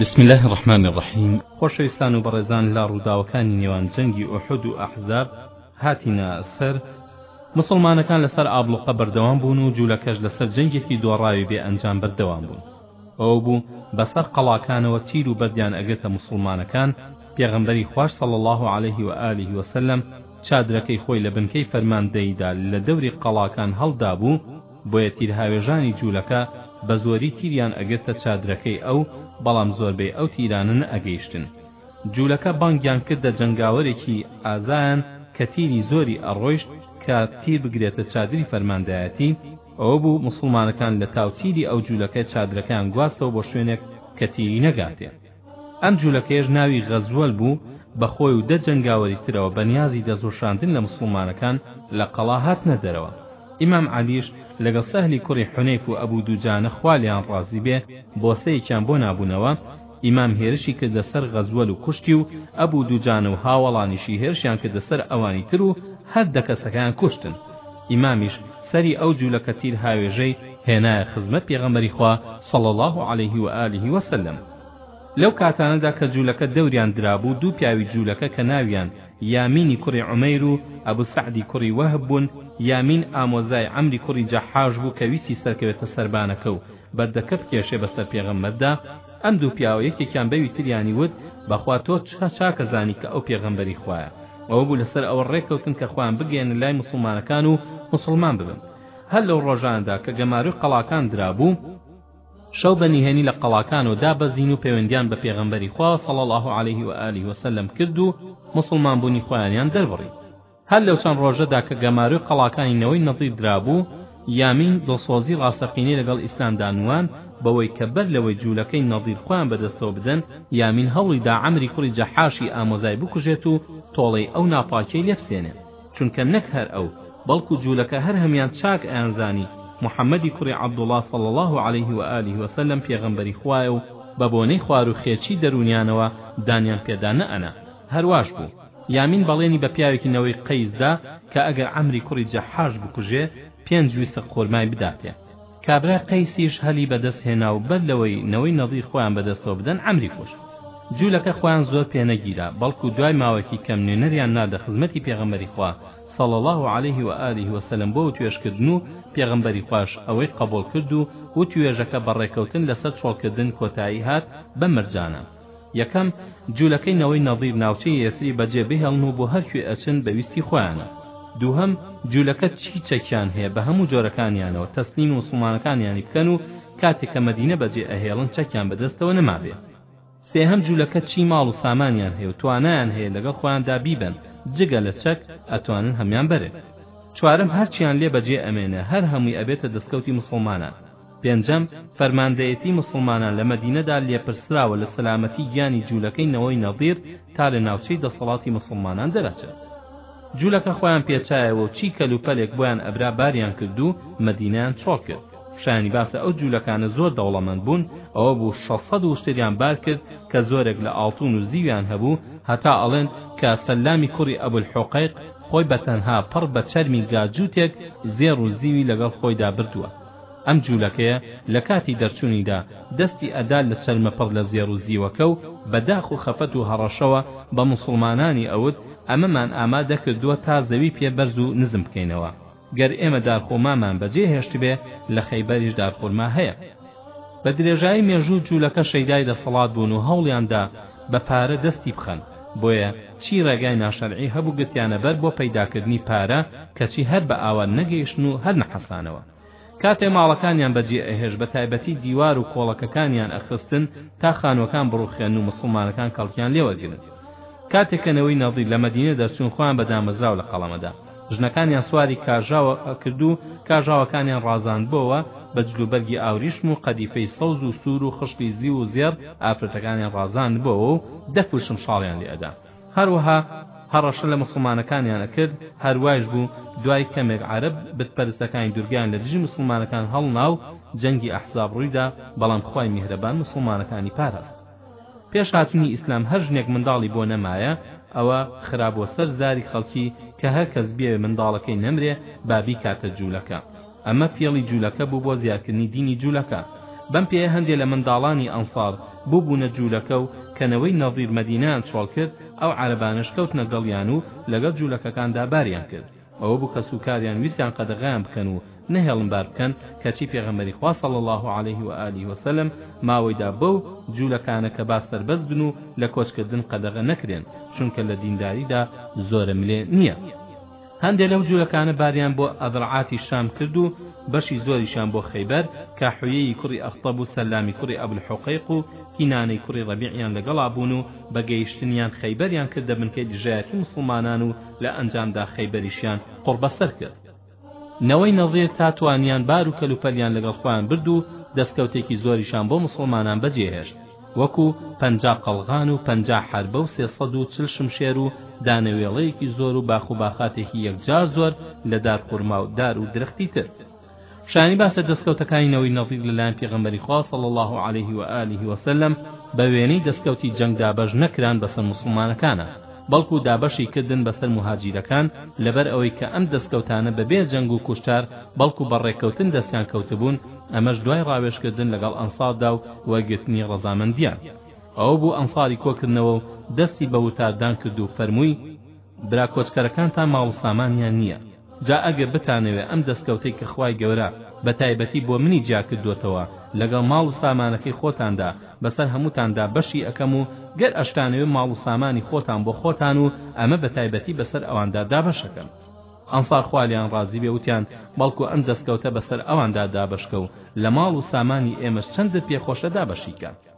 بسم الله الرحمن الرحیم خۆشەویستان و بەڕێزان لە ڕووداوەکانی نێوان جەنگی ئوحد و ئەحزاب هاتینە سەر مسلمانەکان لەسەر ئابلوقە بەردەوام بوون و جوولەکەش لەسەر جەنگێکی دۆڕاوی بێ ئەنجام بەردەوام بوون ئەو بوو بەسەر قەڵاکانەوە تیر و بەردیان ئەگرتە مسلمانەکان پێغەمبەری خوش صلی الله عليه و آله وسلم چادرەکەی خۆی لە بنکەی فەرماندەیدا لە دەوری قەڵاکان هەڵدابوو بۆیە تیرهاوێژانی جولەکە بە زۆری تیریان ئەگرتە چادرەکەی ئەو بەڵام زۆربەی ئەو تیرانە نەئەگەیشتن جولەکە بانگیان کردە جەنگاوەرێکی ئازایان کە تیری زۆری ئەڕۆیشت کە تیر بگرێتە چادری فەرماندایەتی ئەوە بوو موسڵمانەکان لە تاو تیری ئەو جولەکە چادرەکەیان گواستەوە بۆ شوێنێک کە تیری نەگاتێ. ئەم جولەکەیەش ناوی غەزوەل بوو بەخۆی و دە جەنگاوەری ترەوە بەنیازی دەستوەشاندن لە موسڵمانەکان لە قەڵا هاتنە دەرەوە ئیمام عەلیش لەگەڵ سەهلی کوڕی حونەیف و ئەبوو دوجانە خوا لێیان ڕازی بێ بۆسەیەکیان بۆ نابوونەوە ئیمام هێرشی کردە سەر غەزوەل و کوشتی و ئەبوو دوجانە و هاوەڵانیشی هێرشیان کردە سەر ئەوانی تر و هەر دە کەسەکەیان کوشتن ئیمامیش سەری ئەو جولەکە تیر هاوێژەی هێنایە خزمەت پێغەمبەری خوا صلی اللە علیه و آله و سلم لەو کاتانەدا کە جولەکە دەوریان درابوو دوو پیاوی جولەکە کە ناویان یامینی کوڕی عومەیر و ئەبو سەعدی کوڕی وەهب بوون یامین ئامۆزای عەمری کوڕی جەحاش بوو کە ویستی سەرکەوێتە سەربانەکە و بەردەکە بکێشێ بەسەر پێغەمبەردا ئەم دوو پیاوە یەکێکیان بەوی تریانی وت، بەخوا تۆ چ چاکە زانی کە ئەو پێغەمبەری خوایە، ئەوە بوو لەسەر ئەوە ڕێککەوتن کە خۆیان بگەیەنن لای موسڵمانەکان و موسڵمان ببن. هەر لەو ڕۆژانەدا کە گەماروی قەڵاکان درابوو، شەو بە نهێنی لە قەڵاکانەوە دابەزین و پەیوەندیان بە پێغەمبەری خوا صلی اللە علیه و آله وسلم کرد و موسڵمان بوونی خۆیانیان دەربڕی. هەر لەو چەند ڕۆژەدا کە گەمارۆی قەڵاکانی نەوەی نەزیر درابوو، یامین دڵسۆزی ڕاستەقینەی لەگەڵ ئیسلامدا نواند، بەوەی کە بەر لەوەی جوولەکەی نەزیر خۆیان بەدەستەوە بدەن، یامین هەوڵی دا عەمری کوڕی جەحاشی ئامۆزای بکوژێت و تۆڵەی ئەو ناپاکیەی لێ بسێنێت، چونکە نەک هەر ئەو، بەڵکو جوولەکە هەر هەموویان چاک ئەیانزانی محەمەدی کوڕی عەبدوڵڵا صلی اللە علیه و آله و سلم پێغەمبەری خوایە و بەبۆنەی خواروخێچی دەروونیانەوە دانیان پێدا نەئەنا، هەرواش بوو. یامین بەڵێنی بە پیاوێکی نەوەی قەیس دا کە ئەگەر عەمری کوڕی جەحاش بکوژێ پێنج ویسق خۆرمای بداتێ. کابرای قەیسیش هەلی بە دەست هێنا و بەر لەوەی نەوەی نەضیر خۆیان بە دەستەوە بدەن عەمری کوشت. جوولەکە خۆیان زۆر پێ نەگیرا بەڵکوو دوای ماوەکی کەم نوێنەریان ناردە خزمەتی پێغەمبەری خوا صلی اللە علیه و آله و سلم بۆ وتوێژ کردن و پێغەمبەری خواش ئەوەی قەبووڵ کرد و وتوێژەکە بە ڕێکەوتن لەسەر چۆڵکردن کۆتایی هات بەم مەرجانە یەکەم، جولەکەی نەوەی نەضیر ناوچەی یەثریبە جێ بهێڵن و بۆ هەر کوێ ئەچن بە ویستی خۆیانە. دووهەم، جولەکە چی چەکیان هەیە بە هەموو جۆرەکانیانەوە تەسلیمی موسڵمانەکانیانی بکەن و کاتێ کە مەدینە بە جێ ئەهێڵن چەکیان بە دەستەوە نەمابێ. سێهەم، جولەکە چی ماڵ و سامانیان هەیە و توانایان هەیە لەگەڵ خۆیاندا بیبەن، جگە لە چەک ئەتوانن هەمیان بەرێ. چوارەم، هەرچیان لێ بە جێ ئەمێنێ هەر هەمووی ئەبێتە دەسکەوتی موسڵمانان. پێنجەم، فەرماندەیەتی موسڵمانان لە مەدینەدا لێپرسراوە لە سەلامەتی گیانی جوولەکەی نەوەی نەضیر تا لە ناوچەی دەسەڵاتی موسڵمانان دەرئەچێت جوولەکە خۆیان پێچایەوە و چی کەل و پەلێک بۆیان ئەبرا باریان کرد و مەدینەیان چۆڵ کرد شایانی باسە ئەو جوولەکانە زۆر دەوڵەمەند بوون ئەوە بوو شەش سەد وشتریان بار کرد کە زۆرێک لە ئاڵتون و زیویان هەبوو هەتا ئەڵێن کە سەلامی کوڕی ئەبول حوقەیق خۆی بەتەنها پڕ بە چەرمی گاجووتێک زێڕ و زیوی لەگەڵ خۆیدا بردووە ئەم جولەکەیە لە کاتی دەرچونیدا دەستی ئەدا لە چەرمە پڕ لە زێڕ و زیوەکە و بە داخ و خەفەت و هەڕەشەوە بە موسوڵمانانی ئەوت ئەمەمان ئامادە کردووە تا زەوی پێ بەرز و نزم بکەینەوە گەر ئێمە دارخورمامان بە جێ هێشتبێ لە خەیبەریش دارخورما هەیە. بە درێژایی مێژوو جولەکە شەیدای دەسەڵات بوون و هەوڵیان دا بە پارە دەستی بخەن بۆیە چی ڕێگای ناشەرعی هەبوو گرتیانە بەر بۆ پەیداکردنی پارە کەچی هەر بە ئاوات نەگەیشتن و هەر نەحەسانەوە کاتێ ماڵەکانیان بەجێ ئەهێشت بە تایبەتی دیوار و کۆڵەکەکانیان ئەخستن تا خانوەکان بڕوخێن و مسوڵمانەکان کەڵکیان لێوەرگرن کاتێ کە نەوەی نەضیر لە مەدینە دەرچوون خۆیان بە دامەزراو لە قەڵەمەدا ژنەکانیان سواری کاژاوە کرد و کاژاوەکانیان ڕازاندبۆوە بە جل و بەرگی ئاوریشم و قەدیفەی سەوز و سوور و خشتی زیو و زێڕ ئافرەتەکانیان ڕازاندبۆوە و دەف و شمشاڵیان لێ ئەدا هەروەها هەڕەشە لە موسڵمانەکانیان ئەکرد هەروایش بوو دوای کەمێک عەرەب بت پەرستەکانی دورگەیان لە دژی موسڵمانەکان هەڵنا و جەنگی ئەحزاب ڕوویدا بەڵام خوای میهرەبان موسڵمانەکانی پاراست پێش هاتنی ئیسلام هەر ژنێک منداڵی بۆ نەمایە ئەوە خرابوە سەر زاری خەڵکی کە هەر کەس بیەوێ منداڵەکەی نەمرێ با بیکاتە جولەکە ئەمە فێڵی جولەکە بوو بۆ زیادکردنی دینی جولەکە بەم پێیە هەندێ لە منداڵانی ئەنصار بووبوونە جولەکە و کە نەوەی نەضیر مەدینەیان چۆڵ کرد ئەو عەرەبانەش کەوتنە گەڵیان و لەگەڵ جولەکەکاندا باریان کرد ئەوە بوو کەس و کاریان ویستیان قەدەغەیان بکەن و نەهێڵن بار بکەن کەچی پێغەمبەری خوا صلی اللە علیه و آله و سلم ماوەی دا بەو جولەکانە کە با سەربەز بن و لە کۆچ کردن قەدەغە نەکرێن چونکە لە دینداری دا زۆرە ملێ نیە هەندێ لەو جولەکانە باریان بۆ ئەذرعاتی شام کرد و بەشی زۆریشان بۆ خەیبەر کە حویەی کوڕی ئەخطەب و سەلامی کوڕی ئەبل حقیق و کینانەی کوڕی ڕەبیعیان لەگەڵا بوون و بە گەیشتنیان خەیبەریان کردە بنکەی دژایەتی موسڵمانان و لە ئەنجامدا خەیبەریشیان قوڕبەسەر کرد. نەوەی نەضیر تا توانیان بار و کەلوپەلیان لەگەڵ خۆیان برد و دەستکەوتێکی زۆریشان بۆ موسڵمانان بەجێهێشت، وەکوو پەنجا قەڵغان و پەنجا حەربە و سێ سەد و چل شمشێر و دانەوێڵەیەکی زۆر و باخ و باخاتێکی یەکجار زۆر لە دار خورما و دار و درەختی تر. شایانی باسە دەسکەوتەکانی نەوەی نەضیر لەلایەن پێغەمبەری خوا صلی الله علیه و آله وسلم بە وێنەی دەسکەوتی جەنگ دابەش نەکران بەسەر موسڵمانەکانە بەڵکو دابەشی کردن بەسەر مهاجیرەکان لەبەر ئەوەی کە ئەم دەستکەوتانە بەبێ جەنگ و کوشتار بەڵکو بە ڕێککەوتن دەستیان کەوتبوون ئەمەش دوای ڕاوێژکردن لەگەڵ ئەنساردا و وەرگرتنی ڕەزامەندیان ئەوە بوو ئەنساری کۆکردنەوە و دەستی بە وتاردان کرد و فەرمووی برا کۆچکەرەکانتان ماڵ و سامانیان نیە جا ئەگەر بتانەوێ ئەم دەستکەوتەی کە خوای گەورە بە تایبەتی بۆ منی جیا کردووەتەوە لەگەڵ ماڵ و سامانەکەی خۆتاندا بەسەر هەمووتاندا بەشی ئەکەم و گەر ئەشتانەوێ ماڵ و سامانی خۆتان بۆ خۆتان و ئەمە بە تایبەتی بەسەر ئەواندا دابەش ئەکەم ئەنسار خوا لێیان ڕازی بێ وتیان بەڵکو ئەم دەستکەوتە بەسەر ئەواندا دابەشکە و لە ماڵ و سامانی ئێمەش چەندت پێ خۆشە دابەشی کە.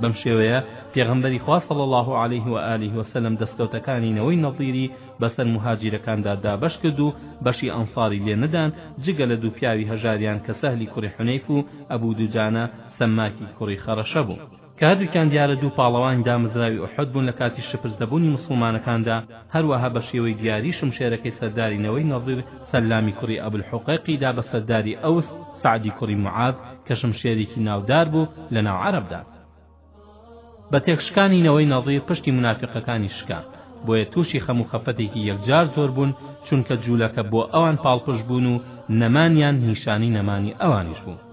بەم شێوەیە پێغەمبەری خوا صلی الله علیه و آله و سلم دەستکەوتەکانی نەوەی نەضیری بەسەر موهاجیرەکاندا دابەش کرد و بەشی ئەنصاری لێ نەدان جگە لە دوو پیاوی هەژاریان کە سەهلی کوڕی حنیف و ئەبو دوجانە سەماکی کوڕی خەڕەشە بوو کە هەردووکیان دیارە دوو پاڵەوانی دامەزراوی ئوحود بوون لە کاتی شپرزەبوونی موسڵمانەکاندا، هەروەها بە شێوەی دیاری شمشێرەکەی سەرداری نەوەی نەضیر سەلامی کوڕی ئەبولحوقەیقی دا بە سەرداری ئەوس سەعدی کوڕی موعاذ کە شمشێرێکی ناودار بوو لە ناو عەرەبدا بە تێکشکانی نەوەی نەضیر پشتی منافقەکانی شکا بۆیە تووشی خەم و خەفەتێکی یەکجار زۆر بوون چونکە جوولەکە بۆ ئەوان پاڵپشت بوون و نەمانیان نیشانی نەمانی ئەوانیش بوو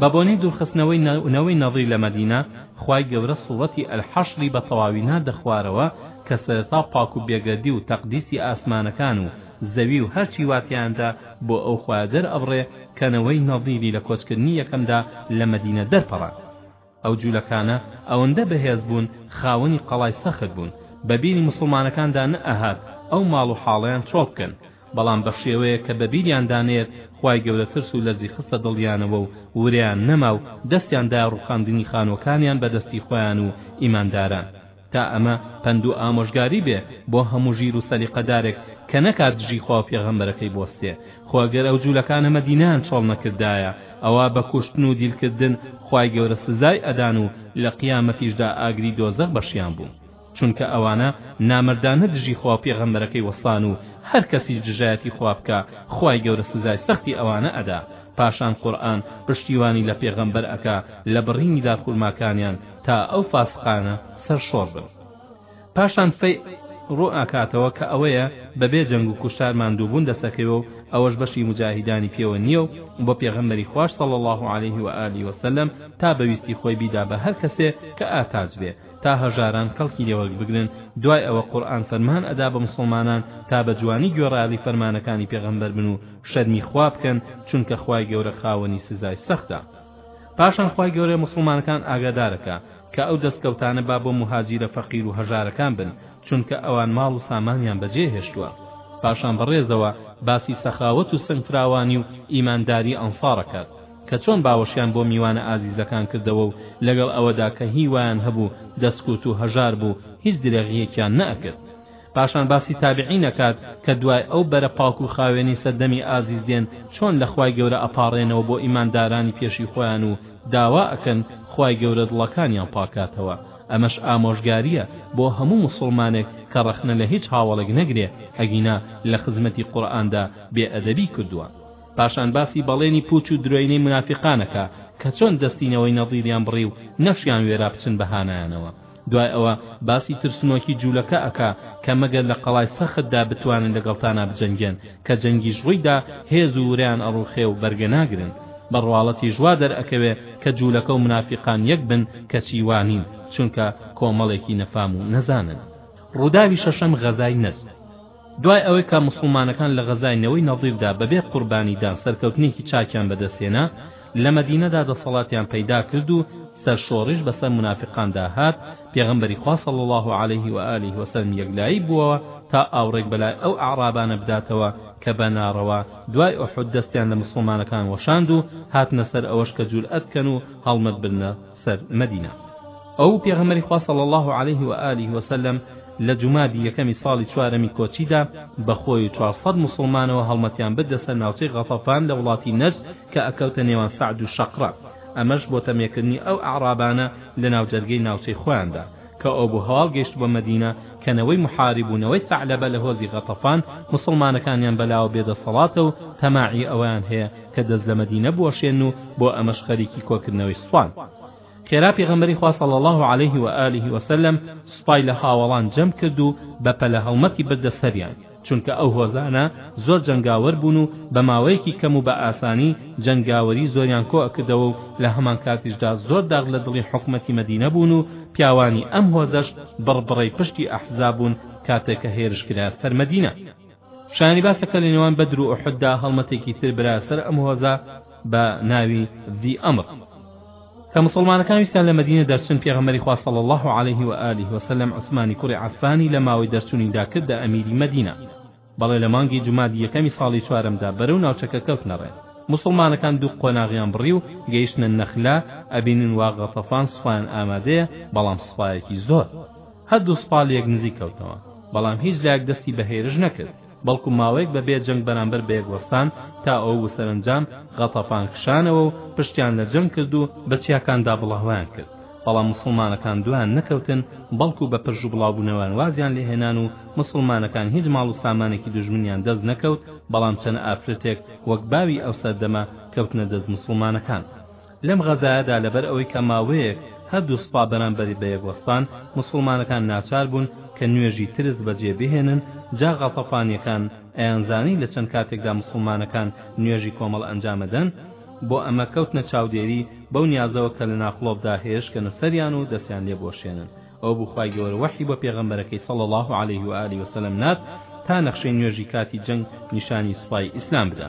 بە بۆنەی دوورخستنەوەی نەوەی نەڕی لە مەدینە خوای گەورە سوڕەتی ئەلحەشری بە تەواوی ناردە خوارەوە کە سەرەتا پاک و بێگەردی و تەقدیسی ئاسمانەکان و زەوی و هەرچی وا تێیاندا بۆ ئەو خوایە دەرئەبڕێ کە نەوەی نەڕیری لە کۆچکردنی یەکەمدا لە مەدینە دەرپەڕاند ئەو جولەکانە ئەوەندە بەهێز بوون خاوەنی قەڵای سەخت بوون بە بیری موسڵمانەکاندا نە ئەهات ئەو ماڵ و حاڵەیان چۆڵ بکەن بەڵام بە شێوەیەک کە بە بیریان دا نەیەت خوای گەورە ترس و لەرزی خستە دڵیانەوە و ورەیان نەما و دەستیان دا ڕوخاندنی خانوەکانیان بە دەستی خۆیان و ئیمانداران تا ئەمە پەند و ئامۆژگاری بێ بۆ هەموو ژیر و سەلیقە دارێک کە نەکات دژی خوا و پێغەمبەرەکەی بۆستێ خۆ گەر ئەو جولەکانە مەدینەیان چۆڵ نەکردایە ئەوا بە کوشتن و دیل کردن خوای گەورە سزای ئەدان و لە قیامەتیشدا ئاگری دۆزەخ بەشیان بوو چونکە ئەوانە نامەردانە دژی خوا و پێغەمبەرەکەی وەستان و هەر کەسیش دژایەتی خوا بکا خوای گەورە سزای سەختی ئەوانە ئەدا پاشان قورئان پشتیوانی لە پێغەمبەر ئەکا لە بڕینی دارخورماکانیان تا ئەو فاسقانە سەرشۆڕ بن پاشان فەی ڕوو ئاکاتەوە کە ئەوەیە بەبێ جەنگ و کوشتار ماندووبوون دەسەکەوێ و ئەوەش بەشی مجاهیدانی پێوە نییە و بۆ پێغەمبەری خواش صلی الله علیه و آله و سلم تا بەویستی خۆی بیدا بە هەر کەسێ کە ئاتاج بێ تا هەژاران کەڵکی لێ وەربگرن دوای ئەوە قورئان فەرمان ئەدا بە موسڵمانان تا بە جوانی گوێڕایەڵی فەرمانەکانی پێغەمبەر بن و شەرمی خوا بکەن چونکە خوای گەورە خاوەنی سزای سەختە پاشان خوای گەورە موسڵمانەکان ئاگادارەکا کە ئەو دەستکەوتانە با بۆ موهاجیرە فەقیر و هەژارەکان بن چونکە ئەوان ماڵ و سامانیان بەجێ هێشتوە پاشان بەڕێزەوە باسی سەخاوەت و سنگ فراوانی و ئیمانداری ئەنصار ئەکات کە چۆن باوەشیان بۆ میوانە ئازیزەکان کردەوە و لەگەڵ ئەوەدا کە هی وایان هەبوو دەستکوت و هەژار بوو هیچ درێغیەکیان نەئەکرد پاشان باسی تابعین ئەکات کە دوای ئەو بەرە پاک و خاوێنی سەردەمی ئازیز دێن چۆن لە خوای گەورە ئەپاڕێنەوە بۆ ئیماندارانی پێشی خۆیان و داوا ئەکەن خوای گەورە دڵەکانیان پاکاتەوە ئەمەش ئامۆژگاریە بۆ هەموو موسوڵمانێک کە ڕەخنە لە هیچ هاوەڵێک نەگرێ ئەگینا لە خزمەتی قورئاندا بێ ئەدەبی کردووە پاشان باسی بەڵێنی پوچ و درۆینەی منافیقان ئەکا کە چۆن دەستی نەوەی نەضیریان بڕی و نەشیان وێرا بچن بە هانایانەوە دوای ئەوە باسی ترسنۆکی جولەکە ئەکا کە مەگەر لە قەڵای سەخت دا بتوانن لەگەڵتانا بجەنگێن کە جەنگیش ڕووی دا هێز و ورەیان ئەڕوخێ و بەرگە ناگرن بە ڕواڵەتیش وا دەرئەکەوێ کە جولەکە و منافیقان یەک بن کەچی وا نین چونکە کۆمەڵێکی نەفام و نەزانن. ڕووداوی شەشەم غەزای نەجد دوای ئەوەی کە موسڵمانەکان لە غەزای نەوەی نەضیردا بەبێ قوربانیدان سەرکەوتنێکی چاکیان بەدەستهێنا، لە مەدینەدا دەسەڵاتیان پەیدا کرد و سەرشۆڕیش بەسەر مونافیقاندا هات، پێغەمبەری خوا صلی اللە علیه و آله و سلم یەکلایی بووەوە تا ئاوڕێک بەلای ئەو ئەعرابانە بداتەوە کە بە ناڕەوا دوای ئوحود دەستیان لە موسڵمانەکان وەشاند و هاتنە سەر ئەوەش کە جورئەت بکەن و هەڵمەت بنە سەر مەدینە ئەو پێغەمبەری خوا صلی الله علیه و آله و سلم لە جومادی یەکەمی ساڵی چوارەمی کۆچیدا بە خۆی و چوار سەد موسڵمانەوە هەڵمەتیان بردە سەر ناوچەی غەتەفان لە وڵاتی نەجد کە ئەکەوتە نێوان سەعد و شەقرە ئەمەش بۆ تەمێکردنی ئەو ئەعرابانە لە ناوجەرگەی ناوچەی خۆیاندا کە ئەبو هەوال گەیشتبوە مەدینە کە نەوەی محارب و نەوەی ثعلبە لە هۆزی غەتەفان موسڵمانەکانیان بەلاوە بێ دەسەڵاتە و تەماعی ئەوەیان هەیە کە دەست لە مەدینە بوەشێن و بۆ ئەمەش خەریکی کۆکردنەوەی سوپان خێرا پێغەمبەری خوا صلی اللە علیه و آله و سلم سوپای لە هاوەڵان جەم کرد و بەپەلە هەڵمەتی بردە سەریان چونکە ئەو هۆزانە زۆر جەنگاوەر بوون و بە ماوەیەکی کەم و بە ئاسانی جەنگاوەری زۆریان کۆ ئەکردەوە و لە هەمان کاتیشدا زۆر داغ لە دڵی حکومەتی مەدینە بوون و پیاوانی ئەم هۆزەش بڕ بڕەی پشتی ئەحزاب بوون کاتێک کە هێرش کرا سەر مەدینە شایانی باسە کە لە نێوان بەدر و ئوحوددا هەڵمەتێکی تر برا سەر ئەم هۆزە بە ناوی ذی ئەمر. کە موسڵمانەکان ویستیان لە مەدینە دەرچن پێغەمبەری خوا صلی الله علیه و آله و سلم عثمانی کوڕی عفانی لە ماوەی دەرچونیدا کردە ئەمیری مەدینە بەڵێ لە مانگی جومادی یەکەمی ساڵی چوارەمدا بەرەو ناوچەکە کەوتنە ڕێ موسڵمانەکان دوو قۆناغیان بڕی و گەیشتنە نەخلا ئەبینن وا غەتەفان سوپایان ئامادەیە بەڵام سوپایەکی زۆر هەردوو سوپا لە یەک نزیک کەوتنەوە بەڵام هیچ لایەک دەستی بە هێرش نەکرد بەڵکو ماوەیەک بە بێ جەنگ بەرامبەر بە یەک وەستان تا ئەو و سەرەنجام غەتەفان کشانەوە و پشتیان لە جەنگ کرد و بە چیاکاندا بڵاوەیان کرد بەڵام موسڵمانەکان دوایان نەکەوتن بەڵکو بە پرژ و بڵاوبونەوەیان وازیان لێ هێنان و موسڵمانەکان هیچ ماڵ و سامانێکی دوژمنیان دەست نەکەوت بەڵام چەند ئافرەتێک وەک باوی ئەو سەردەمە کەوتنە دەست موسڵمانەکان لەم غەزایەدا لەبەر ئەوەی کە ماوەیەک هەردوو سوپا بەرامبەری بەیەک وەستان، موسوڵمانەکان ناچار بوون کە نوێژی ترس بەجێ بهێنن، جا غەتەفانیەکان ئەیانزانی لە چەند کاتێکدا موسوڵمانەکان نوێژی کۆمەڵ ئەنجامەدەن، بۆ ئەمە کەوتنە چاودێری بەو نیازەوە کە لە ناقڵۆڤدا هێرشکەنە سەریان و دەستیان لێ بوەشێنن، ئەوە بوو خوای گەورە وەحی بۆ پێغەمبەرەکەی صلی اللە علیه و آله وسلم نارد تا نەخشەی نوێژی کاتی جەنگ نیشانی سوپای ئیسلام بدا.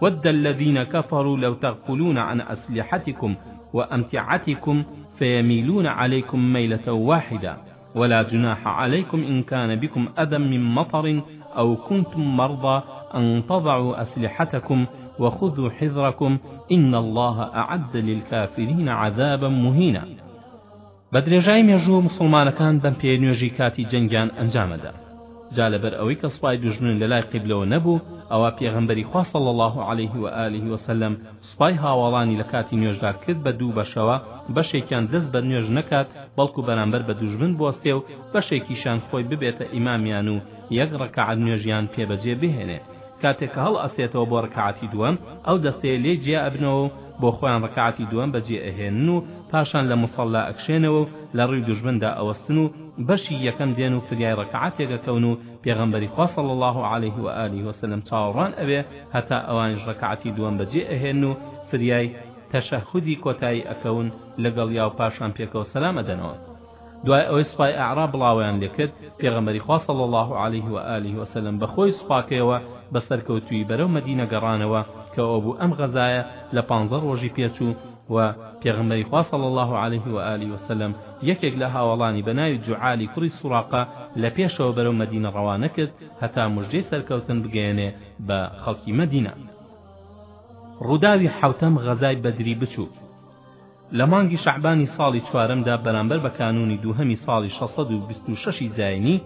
ود الذين كفروا لو تغفلون عن أسلحتكم وأمتعتكم فيميلون عليكم ميلة واحدة ولا جناح عليكم إن كان بكم أذى من مطر أو كنتم مرضى أن تضعوا أسلحتكم وخذوا حذركم إن الله أعد للكافرين عذابا مهينا بە درێژای مێژوو موسڵمانەکان بەم پێیە نوێژی کاتی جەنگیان ئەنجام ئەدا جا لەبەر ئەوەی کە سوپای دوژمن لە لای قیبلەوە نەبوو ئەوا پێغەمبەری خوا صلی الله علیه و آله و سلم سوپای هاواڵانی لە کاتی نوێژدا کرد بە دوو بەشەوە بەشێکیان دەست بە نوێژ نەکات بەڵکو بەرامبەر بە دوژمن بوەستێ و بەشێکیشان خۆی ببێتە ئیمامیان و یەک ڕەکعەت نوێژیان پێ بەجێ بهێنێ کاتێک کە هەڵ ئەسێتەوە بۆ ڕکعاتی دووەم ئەو دەستەیە لێ جیا ئەبنەوە و بۆ خۆیان ڕکاتی دووەم بە جێ ئەهێنن و پاشان لە موسەڵلا ئەکشێنەوە و لە ڕیو دوژمندا ئەوەستن و بەشی یەکەم دێن و فریای ڕکعاتێک ئەکەون و پێغەمبەری خوا صلی اللە علیه و آله و سلم چاوەڕوان ئەبێ هەتا ئەوانیش ڕکاتی دووەم بە جێ ئەهێنن و فریای تەشەهودی کۆتایی ئەکەون لەگەڵیا و پاشان پێکەوە سەلام ئەدەنەوە دوای ئەوەی سوپای ئەعراب بڵاوەیان لێکرد، پێغەمبەری خوا صلی اللە علیه و آله و سلم بە خۆی و سوپاکەیەوە بە سەرکەوتوویی بەرەو مەدینە گەڕانەوە کە ئەوەبوو ئەم غەزایە لە پانزە ڕۆژی پێچوو و پێغەمبەری خوا صلی اللە علیه و آله و سلم یەکێک لە هاوەڵانی بە ناوی جوعالی کوڕی سوراقە لە پێشەوە بەرەو مەدینە ڕەوانە کرد هەتا موژدەی سەرکەوتن بگەیەنێ بە خەڵکی مەدینە. ڕووداوی حەوتەم غەزای بەدری بچووک لە مانگی شەعبانی ساڵی چوارەمدا بەرامبەر بە کانوونی دووهەمی ساڵی شەش سەد و بیست و شەشی زاینی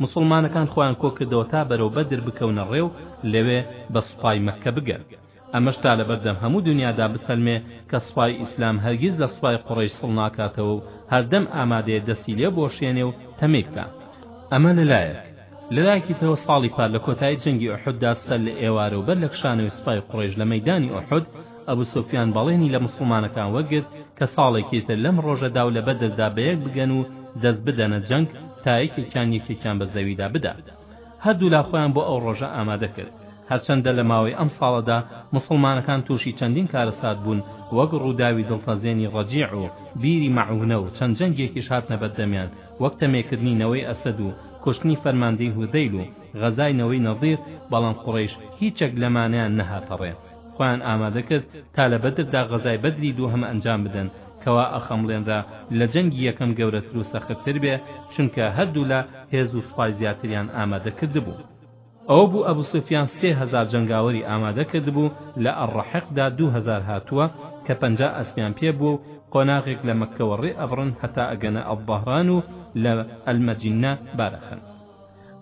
موسڵمانەکان خۆیان کۆکردەوە تا بەرەو بەدر بکەونە ڕێ و لەوێ بە سوپای مەککە بگەن ئەمەش تا لەبەردەم هەموو دنیادا بسەلمێ کە سوپای ئیسلام هەرگیز لە سوپای قوڕەیش سڵ ناکاتەوە و هەردەم ئامادەیە دەستی لێ بوەشێنێ و تەمێی بکا ئەمە لەلایەک لەلایەکی ترەوە ساڵی پار لە کۆتایی جەنگی ئوحوددا سەر لە ئێوارە و بەر لە کشانەوەی سوپای قوڕەیش لە مەیدانی ئوحود ئەبو سوفیان بەڵێنی لە موسڵمانەکان وەرگرت کە ساڵێکی تر لەم ڕۆژەدا و لە بەدردا بەیەک بگەن و دەست بدەنە جەنگ تا یەکێکیان یەکێکیان بە زەویدا بدا هەردوولا خۆیان بۆ ئەو ڕۆژە ئامادە کرد هەرچەندە لە ماوەی ئەم ساڵەدا مسلمانەکان تووشی چەندین کارەسات بوون وەک ڕووداوی دڵتەزێنی ڕەجیع و بیری مەعونە و چەند جەنگێکیش هاتنە بەردەمیان وەک تەمێکردنی نەوەی ئەسەد و کوشتنی فەرماندەی هوزەیل و غەزای نەوەی نەضیر، بەڵام قوڕەیش هیچەک لەمانەیان نەهاتە ڕێ، خۆیان ئامادە کرد تا لە بەدردا غەزای بەدری دووهەم ئەنجام بدەن، کەوا ئەخەمڵێنرا لە جەنگی یەکەم گەورەتر و سەختتر بێ، چونکە هەردوولا هێز و سوپای زیاتریان ئامادە کردبوو. ئەوە بوو ئەبو سوفیان سێ هەزار جەنگاوەری ئامادە کردبوو، لە ئەڕەحەقدا دوو هەزار هاتووە کە پەنجا ئەسپیان پێ بووە و قۆناغێک لە مەککەوە ڕێ ئەبڕن هەتا ئەگەنە ئەڵدەهران و لە، المجنە، بار ئەخەن.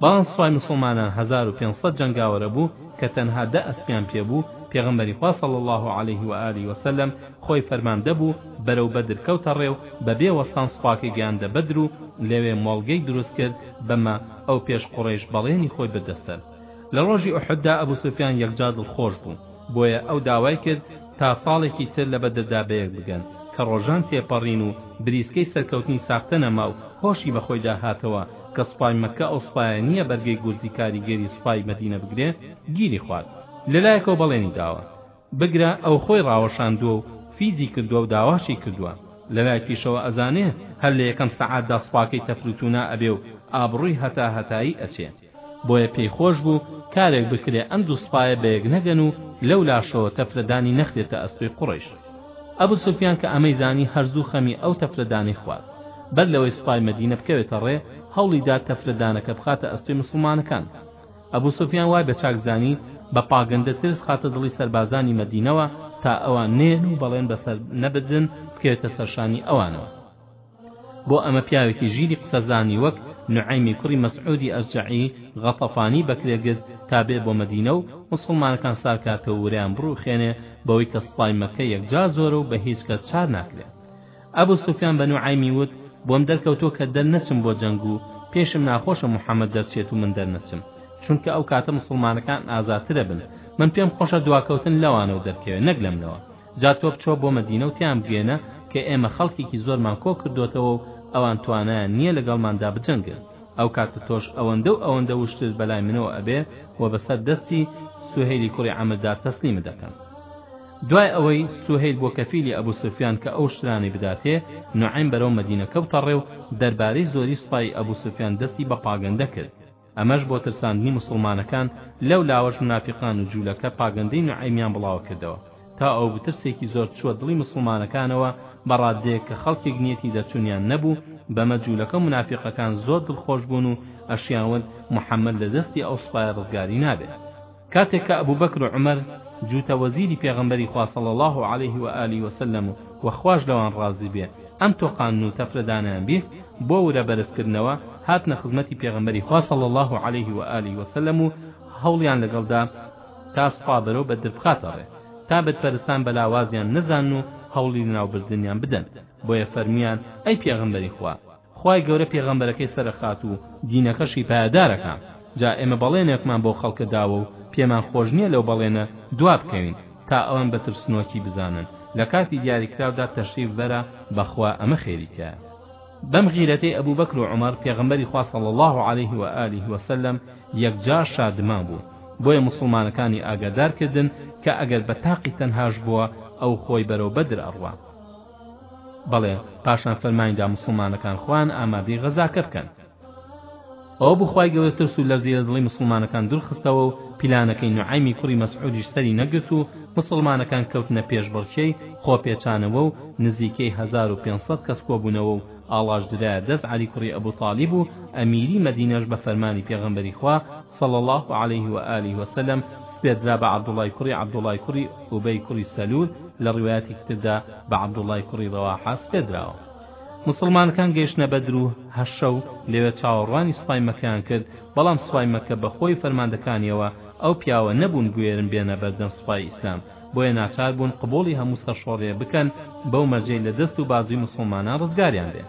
بەڵام سوپای موسڵمانان هەزار و پێنج سەد جەنگاوەر ئەبوو کە تەنها دە ئەسپیان پێ بوو، پێغەمبەری خوا صلی اللە علیه و آله و سلم خۆی فەرماندە بوو بەرەو بەدر کەوتە ڕێ و بەبێ وەستان سوپاکەی گەیاندە بەدر و لەوێ مۆڵگەی دروست کرد بە، ئەو پێش قوڕەیش بەڵێنی خۆی بردە سەر لە ڕۆژی ئوحوددا ئەبو سوفیان یەکجار دڵخۆش بوو بۆیە ئەو داوای کرد تا ساڵێکی تر لە بەدردا بەیەک بگەن کە ڕۆژان تێپەڕین و بریسکەی سەرکەوتنی ساختە نەما و هۆشی بە خۆیدا هاتەوە کە سوپای مەککە ئەو سوپایە نییە بەرگەی گورزی کاریگەری سوپای مەدینە بگرێ گیری خوارد لەلایەکەوە بەڵێنی داوە بگرە ئەو خۆی ڕاوەشاندووە و فیزی کردووە و داواشی کردووە لە لای پیشەوە ئەزانێ هەر لە یەکەم سەعاتدا سوپاکەی تەفروتونا ئەبێ و ئابڕووی هەتا هەتایی ئەچێ بۆیە پێی خۆش بوو کارێک بکرێ ئەم دوو سوپایە بە یەک نەگەن و لەو لاشەوە تەفرەدانی نەخرێتە ئەستۆی قوڕەیش ئەبو سوفیان کە ئەمەی زانی هەر زوو خەمی ئەو تەفرەدانەی خوارد بەر لەوەی سوپای مەدینە بکەوێتە ڕێ هەوڵی دا تەفرەدانەکە بخاتە ئەستۆی موسڵمانەکان ئەبو سوفیان وای بە چاک زانی بە پاگەندە ترس خاتە دڵی سەربازانی مەدینەوە تا ئەوان نێن و بەڵێن بەسەر نەبردن بکەوێتە سەرشانی ئەوانەوە بۆ ئەمە پیاوێکی ژیری قسەزانی وەک نعیمی کوڕی مەسعودی ئەشجعی غەتەفانی بەکرێ گرت تا بێ بۆ مەدینە و مسوڵمانەکان سارکاتەوە وریان بڕوخێنێ بەوەی کە سوپای مەککە یەکجار زۆرە و بە هیچ کەس چار ناکرێ ئەبو سوفیان بە نوعەیمی وت بۆم دەرکەوتووە کە دەرنەچم بۆ جەنگ و پێشم ناخۆشە محەمەد دەرچێت و من دەرنەچم چونکە ئەو کاتە مسوڵمانەکان ئازاترە بن من پێم خۆشە دواکەوتن لەوانەوە دەرکەوێت نەک لەمنەوە جا تۆ بچۆ بۆ مەدینە و تیان بگەێنە کە ئێمە خەڵکێکی زۆرمان کۆ کردوتەوە و ئەوان توانایان نییە لەگەڵماندا بجەنگن ئەو کاتە تۆش ئەوەندە و ئەوەندە وشتر بەلای منەوە ئەبێ و بەسەر دەستی سوهیلی کوڕی عەمردا تەسلیمت دەکەم دوای ئەوەی سوهەیل بووە کەفیلی ئەبو سوفیان کە ئەو شتانەی بداتێ، نوعەیم بەرەو مەدینە کەوتە ڕێ و دەربارەی زۆری سوپای ئەبو سوفیان دەستی بە پاگەندە کرد، ئەمەش بۆ ترساندنی موسڵمانەکان، لەو لاوەش منافیقان و جوولەکە پاگەندەی نوعەیمیان بڵاوە کردەوە، تا ئەو بترسێکی زۆر چووە دڵی موسڵمانەکانەوە بە ڕاددەیەک کە خەڵکێک نیەتی دەرچوونیان نەبوو، بەمە جوولەکە و منافیقەکان زۆر دڵخۆش بوون و ئەشیانوت، محمد لە دەستی ئەو سوپایە ڕزگاری نابێ. کاتێک کە ئەبوبەکر و عومەر جووتە وەزیری پێغەمبەری خوا صلی اللە علیه و آله و سلم و خواش لەوان ڕازی بێ ئەم تۆقاندن و تەفرەدانەیان بیست بۆ ورە بەرز کردنەوە هاتنە خزمەتی پێغەمبەری خوا صلی اللە علیه و آله و سلم و هەوڵیان لەگەڵدا تا سوپا بەرەو بەدر بخاتە ڕێ تا بت پەرستان بە لاوازیان نەزانن و هەوڵی لەناوبردنیان بدەن بۆیە فەرموویان ئەی پێغەمبەری خوا خوای گەورە پێغەمبەرەکەی سەرەخات و دینەکەشی پایەدارەکا جا ئێمە بەڵێنێکمان بەو خەڵکە داوە و پێمان خۆش نیە لەو بەڵێنە دوا بکەوین تا ئەوان بە ترسنۆکی بزانن لە کاتی دیاریکراودا تەشریف بەرە بەخوا ئەمە خێری تیایە بەم غیرەتەی ئەبو بەکر و عومەر پێغەمبەری خوا صلی الله علیه و آله وسلم یەکجار شادمان بوو بۆیە موسڵمانەکانی ئاگادار کردن کە ئەگەر بە تاقی تەنهاش بووە ئەو خۆی بەرەو بەدر ئەڕوا بەڵێ پاشان فەرمانیدا موسڵمانەکان خۆیان ئامادەی غەزاکە بکەن ئەوە بوو خوای گەورە ترس و لەرزی لە دڵی موسڵمانەکان دورخستەوە و پیلانەکەی نوعایمی کوڕی مەسعودیش سەری نەگرت و موسڵمانەکان کەوتنە پێشبڕکێی خۆپێچانەوە و نزیکەی هەزار و پێنج سەد کەس کۆبوونەوە و ئاڵاش درایە دەست عەلی کوڕی ئەبو تالیب و ئەمیری مەدینەش بە فەرمانی پێغەمبەری خوا صلی اللە علیه و آله و سلم، سپێردرا بە عەبدوڵڵای کوڕی عەبدوڵڵای کوڕی ئوبەی کوڕی سەلول، لە ڕیوایەتێکی تردا بە عەبدوڵڵای کوڕی ڕەواحە سپێردراوە. موسڵمانەکان گەیشتنە بەدر و هەشە و لەوێ چاوەڕوانی سوپای مەککەیان کرد، بەڵام سوپای مەککە بە خۆی و فەرماندەکانییەوە ئەو پیاوە نەبوون بوێرن بێنە بەردەم سوپای ئیسلام، بۆیە ناچار بوون قبوڵی هەموو سەرشۆڕێ بکەن بەو مەرجەی لە دەست و بازووی موسڵمانان ڕزگاریان بێ.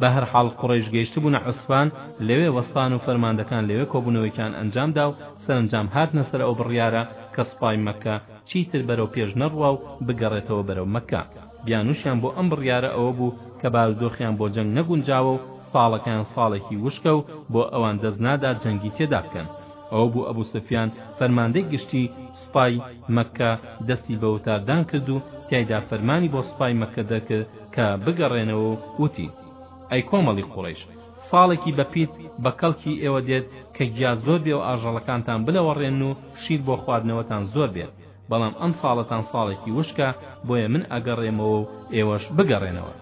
بەهەرحاڵ قوڕەیش گەیشتبوونە عوسفان، لەوێ وەستان و فەرماندەکان لەوێ کۆبوونەوەیکیان ئەنجام دا و سەرەنجام هاتنە سەر ئەو بڕیارە کە سوپای مەککە چیتر بەرەو پێش نەڕوا و بگەڕێتەوە بەرەو مەککە. بیانووشیان بۆ ئەم بڕیارە ئەوە بوو کە بارودۆخیان بۆ جەنگ نەگونجاوە و ساڵەکەیان ساڵێکی وشکە و بۆ ئەوان دەست نادا جەنگی تێدا بکەن. ئەوە بوو ئەبوو سوفیان فەرماندەی گشتی سوپای مەککە دەستی بە وتاردان کرد و تیایدا فەرمانی بۆ سوپای مەککە دەرکرد کە بگەڕێنەوە و وتی، ئەی کۆمەڵی قوڕەیش، ساڵێکی بەپیت بە کەڵکی ئێوە دێت کە گیا زۆر بێ و ئاژەڵەکانتان بلەوەڕێنن و شیر بۆ خواردنەوەتان زۆر بێت، بەڵام ئەم ساڵەتان ساڵێکی وشکە، بۆیە من ئەگەڕێمەوە و ئێوەش بگەڕێنەوە.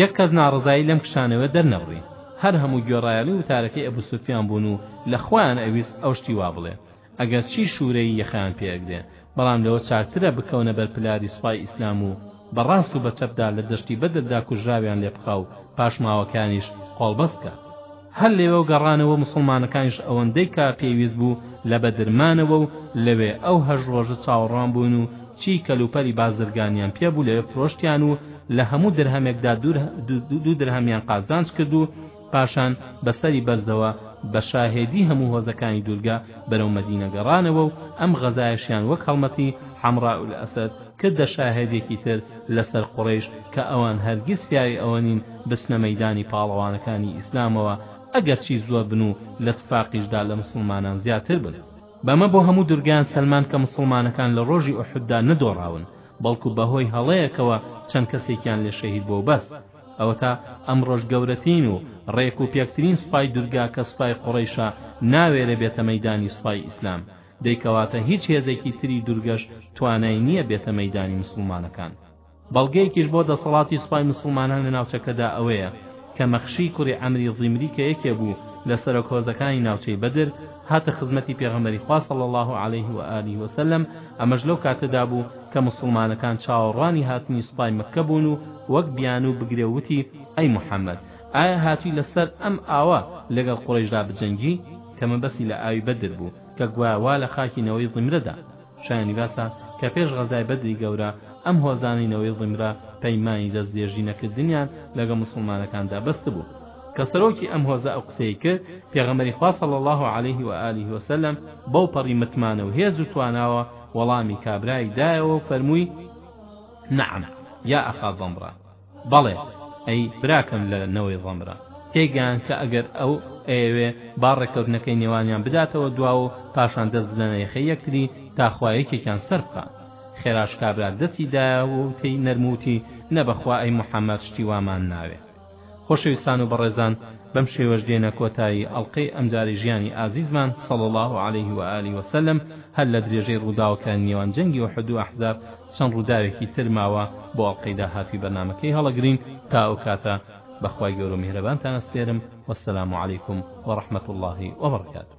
یەک کەس ناڕەزایی لەم کشانەوە دەرنەبڕی، هەر هەموو گوێڕایەڵی وتارەکەی ئەبوسوفیان بوون و لە خۆیان ئەویست ئەو شتی وا بڵێ. ئەگەرچی شورەیی یەخەیان پێ ئەگرێ بەڵام لەوە چاکترە بکەونە بەر پلاری سوپای ئیسلام و بە ڕاست و بە چەپدا لە دەشتی بەدردا کوژراویان لێ بخا و پاشماوەکانیش قۆڵبەست کا. هەر لەوێ گەڕانەوە موسڵمانەکانیش ئەوەندەی کە پێویست بوو لە بەدر مانەوە و لەوێ ئەو هەشت ڕۆژە چاوەڕوان بوون و چی کەلوپەلی بازرگانیان پێ بوو لەوێ فرۆشتیان و لە هەموو درهەمێکدا دوو درهەمیان قازانج کرد و پاشان بە سەری بەرزەوە بە شاهێدی هەموو هۆزەکانی دوورگە بەرەو مەدینە گەڕانەوە و ئەم غەزایەشیان وەک هەڵمەتی حەمڕاء الاسد کردە شاهێدێکی تر لەسەر قوڕەیش کە ئەوان هەرگیز پیاوی ئەوە نین بچنە مەیدانی پاڵەوانەکانی ئیسلامەوە ئەگەرچی زۆر بن و لە تفاقیشدا لە موسڵمانان زیاتر بن بەمە بۆ هەموو دوورگەیان سەلماند کە موسڵمانەکان لە ڕۆژی ئوحوددا نەدۆڕاون بەڵکو بەهۆی هەڵەیەکەوە چەند کەسێکیان لێ شەهید بووە و بەس. ئەوەتا ئەمڕۆش گەورەترین و ڕێک و پێکترین سوپای دورگا کە سوپای قوڕەیشە ناوێرێ بێتە مەیدانی سوپای ئیسلام، دەی کەواتە هیچ هێزێکی تری دورگەش توانای نییە بێتە مەیدانی موسڵمانەکان. بەڵگەیەکیش بۆ دەسەڵاتی سوپای موسڵمانان لە ناوچەکەدا ئەوەیە کە مەخشی کوڕی عەمری ضیمری کە یەکێ بوو لە سەرۆک هۆزەکانی ناوچەی بەدر، هاتە خزمەتی پێغەمبەری خوا صلی اللە علیه و آله و سلم ئەمەش لەو کاتەدا بوو کە موسڵمانەکان چاوەڕوانی هاتنی سوپای مەککە بوون و وەک بیانوو بگرێ وتی ئەی محمد ئایا هاتووی لەسەر ئەم ئاوە لەگەڵ قوڕەیشدا بجەنگی کە مەبەستی لە ئاوی بەدر بوو کە گوایە وا لە خاکی نەوەی ضیمرەدا شایانی باسە کە پێش غەزای بەدری گەورە ئەم هۆزانەی نەوەی ضیمرە پەیمانی دەست درێژی نەکردنیان لەگەڵ موسڵمانەکاندا بەستبوو کە سەرۆکی ئەم هۆزە ئەو قسەی کرد پێغەمەری خوا صلی الله علیه و آله و سلم بەو پەڕی متمانە و هێز و تواناوە وەڵامی کابرای دایەوە و فەرمووی نعم یا ئەخا ضمرە بەڵێ ئەی براکەم لە نەوەی ڕەمرە تێیگەیان کە ئەگەر ئەو ئەیەوێ با ڕێککەوتنەکەی نێوانیان بداتەوە دواوە و پاشان دەست بدەنە یەخەی یەکتری تا خوا یەکێکیان سەر بکا خێراش کابرا دەستی دایە و تێی نەرموتی نە بەخوا ئەی محەممەد شتی وامان ناوێ خۆشەویستان و بەڕێزان بەم شێوەش دێنە کۆتایی ئەڵلقەی ئەمجاری ژیانی ئازیزمان صلی الله عليه و آله وسلم هەر لە درێژەی ڕووداوەکانی نێوان جەنگی ئوحد و ئەحزاب چەند ڕوداوێکی تر ماوە بۆ ئەڵقەی داهاتوی بەرنامەکەی هەڵەگرین تا ئەوکاتە بەخوای گەورەو میهرەبانتان ئەسپێرم والسلام علیکم ورحمەتوڵڵاهی وبەڕەکاتوو.